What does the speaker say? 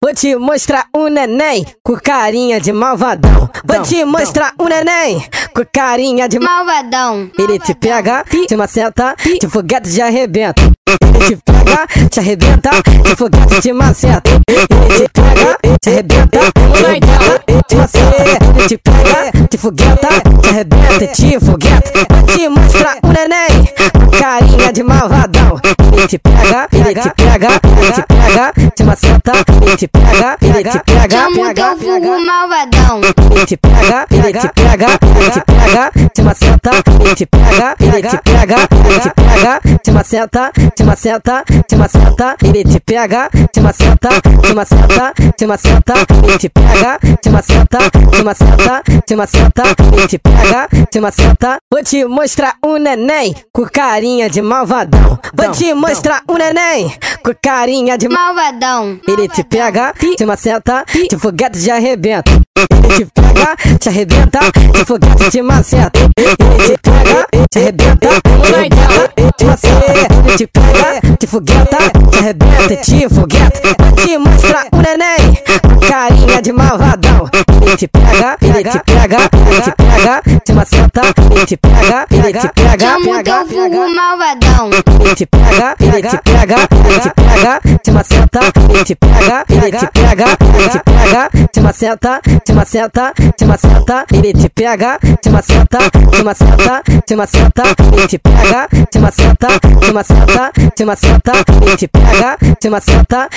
Vou te mostrar um neném com carinha de malvadão. Vou te mostrar um neném com carinha de malvadão. Ele te pega, te maceta, te foguete te arrebenta. Ele te pega, te arrebenta, te foguete te maceta. Ele te pega, te arrebenta, te fogueta, te maceta. Ele te pega, te fogueta, te arrebenta, te fogueta. Vou te mostrar um neném com carinha de malvadão. Ele te pega, ele te pega, ele te pega, te maceta, ele te pega, ele te pega, Chama o teu vulgo malvadão. ele te pega, ele te pega, ele te pega, te maceta, ele te pega, ele te pega, ele te pega, te maceta, te maceta, te maceta, ele te pega, te maceta, te maceta, te maceta, ele te pega, te maceta, te maceta, te maceta, ele te pega, te maceta. Vou te mostrar um neném com carinha de malvadão. Vou te mostrar um neném com carinha de Malvadão. ele te pega, te maceta, te foguete te arrebenta. Ele te pega, te arrebenta, te foguete te maceta. Ele te pega, te arrebenta, te arrebenta, te maceta. Ele te pega, te fogueta, te arrebenta, te fogueta. Te mostrar um neném com carinha de malvadão. Te pega, ele te pega, ele te pega, te maceta. Ele te pega, ele te pega, o teu vulgo malvadão. ele te pega, ele te pega, ele te pega, te maceta, ele te pega, ele te pega, ele te pega, te maceta, te maceta, te maceta, ele te pega, te maceta, te maceta, te maceta, ele te pega, te maceta, te maceta, te maceta, ele te pega, te maceta,